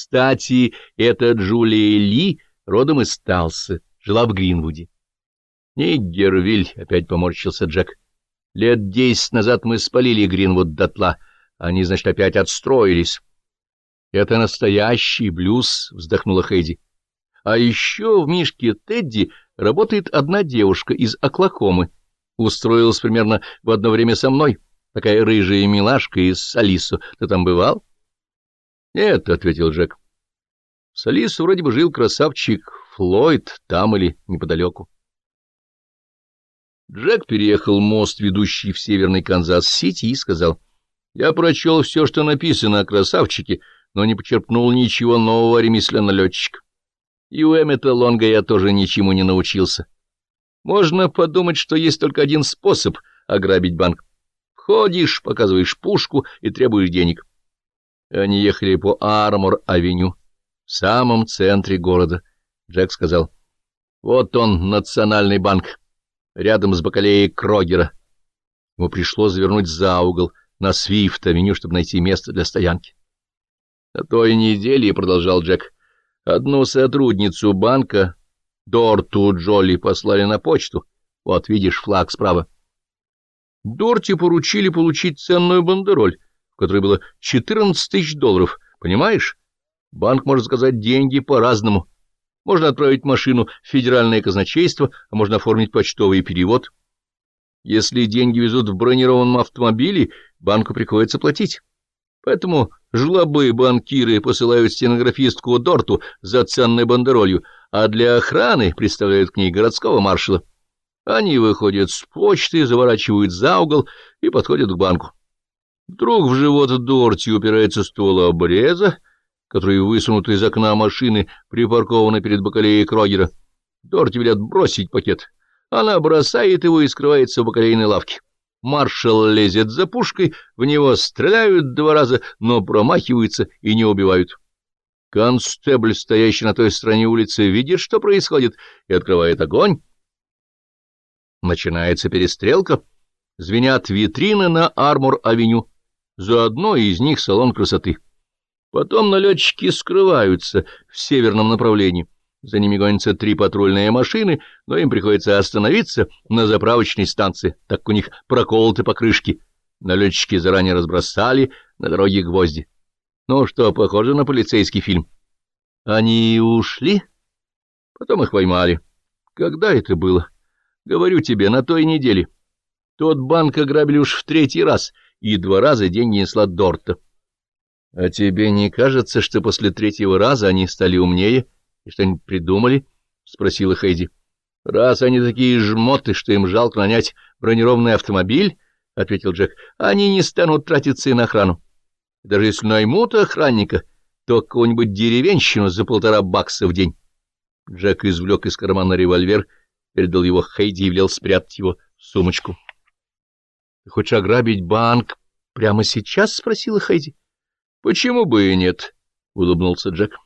Кстати, эта Джулия Ли родом из Талса, жила в Гринвуде. Ниггервиль, — опять поморщился Джек. Лет десять назад мы спалили Гринвуд дотла. Они, значит, опять отстроились. — Это настоящий блюз, — вздохнула Хейди. — А еще в Мишке Тедди работает одна девушка из Оклахомы. Устроилась примерно в одно время со мной. Такая рыжая милашка из Салису. Ты там бывал? — Нет, — ответил Джек. — В Салисо вроде бы жил красавчик Флойд, там или неподалеку. Джек переехал мост, ведущий в северный Канзас-Сити, и сказал, «Я прочел все, что написано о красавчике, но не почерпнул ничего нового о ремесле налетчика. И у Эммета Лонга я тоже ничему не научился. Можно подумать, что есть только один способ ограбить банк. Ходишь, показываешь пушку и требуешь денег». Они ехали по Армор-авеню, в самом центре города. Джек сказал, «Вот он, Национальный банк» рядом с бакалеей Крогера. Ему пришлось завернуть за угол на Свифт-авеню, чтобы найти место для стоянки. На той неделе, — продолжал Джек, — одну сотрудницу банка, Дорту Джоли, послали на почту. Вот, видишь, флаг справа. Дорти поручили получить ценную бандероль, которой было 14 тысяч долларов. Понимаешь? Банк может заказать деньги по-разному. Можно отправить машину в федеральное казначейство, а можно оформить почтовый перевод. Если деньги везут в бронированном автомобиле, банку приходится платить. Поэтому жлобы банкиры посылают стенографистку Дорту за ценной бандеролью, а для охраны представляют к ней городского маршала. Они выходят с почты, заворачивают за угол и подходят к банку. Вдруг в живот Дорти упирается ствол обреза, который высунут из окна машины, припаркованной перед бакалеей Крогера. Дорти велят бросить пакет. Она бросает его и скрывается в бакалейной лавке. Маршал лезет за пушкой, в него стреляют два раза, но промахиваются и не убивают. Констебль, стоящий на той стороне улицы, видит, что происходит, и открывает огонь. Начинается перестрелка. Звенят витрины на Армор-авеню. За одной из них салон красоты. Потом налетчики скрываются в северном направлении. За ними гонятся три патрульные машины, но им приходится остановиться на заправочной станции, так у них проколоты покрышки. Налетчики заранее разбросали на дороге гвозди. Ну что, похоже на полицейский фильм. Они ушли? Потом их поймали. Когда это было? Говорю тебе, на той неделе. Тот банк ограбили уж в третий раз, и два раза деньги несла Дорта. — А тебе не кажется, что после третьего раза они стали умнее и что-нибудь придумали? — спросила Хейди. — Раз они такие жмоты, что им жалко нанять бронированный автомобиль, — ответил Джек, — они не станут тратиться и на охрану. Даже если наймут охранника, то какую-нибудь деревенщину за полтора бакса в день. Джек извлек из кармана револьвер, передал его Хейди и велел спрятать его в сумочку. — Хочешь ограбить банк прямо сейчас? — спросила Хейди. — Почему бы и нет? — улыбнулся Джек.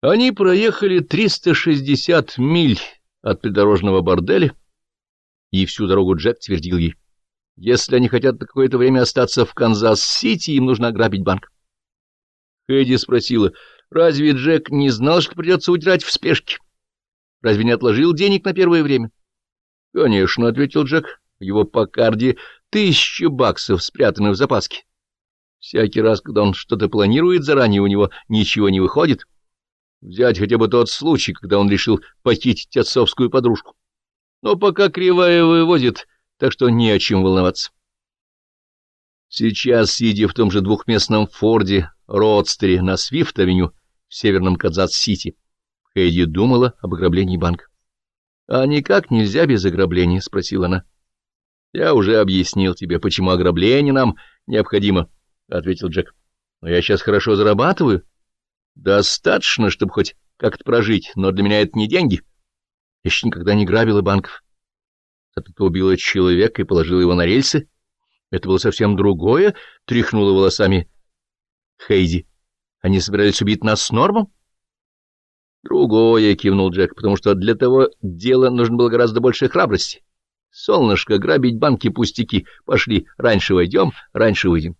Они проехали 360 миль от придорожного борделя, и всю дорогу Джек твердил ей. Если они хотят на какое-то время остаться в Канзас-Сити, им нужно ограбить банк. Хэдди спросила, разве Джек не знал, что придется удирать в спешке? Разве не отложил денег на первое время? — Конечно, — ответил Джек. В его Паккарде тысяча баксов спрятаны в запаске. Всякий раз, когда он что-то планирует заранее, у него ничего не выходит. Взять хотя бы тот случай, когда он решил похитить отцовскую подружку. Но пока кривая выводит, так что не о чем волноваться. Сейчас, сидя в том же двухместном Форде, Родстере на Свифт-авеню в северном Казац-Сити, Хэйди думала об ограблении банка. — А никак нельзя без ограбления? — спросила она. — Я уже объяснил тебе, почему ограбление нам необходимо, — ответил Джек. — Но я сейчас хорошо зарабатываю. Достаточно, чтобы хоть как-то прожить, но для меня это не деньги. Я еще никогда не грабила банков. Зато ты убила человека и положила его на рельсы. Это было совсем другое, — тряхнула волосами Хейди. Они собирались убить нас с Нормом? Другое, — кивнул Джек, — потому что для того дела нужно было гораздо больше храбрости. Солнышко, грабить банки пустяки. Пошли, раньше войдем, раньше выйдем.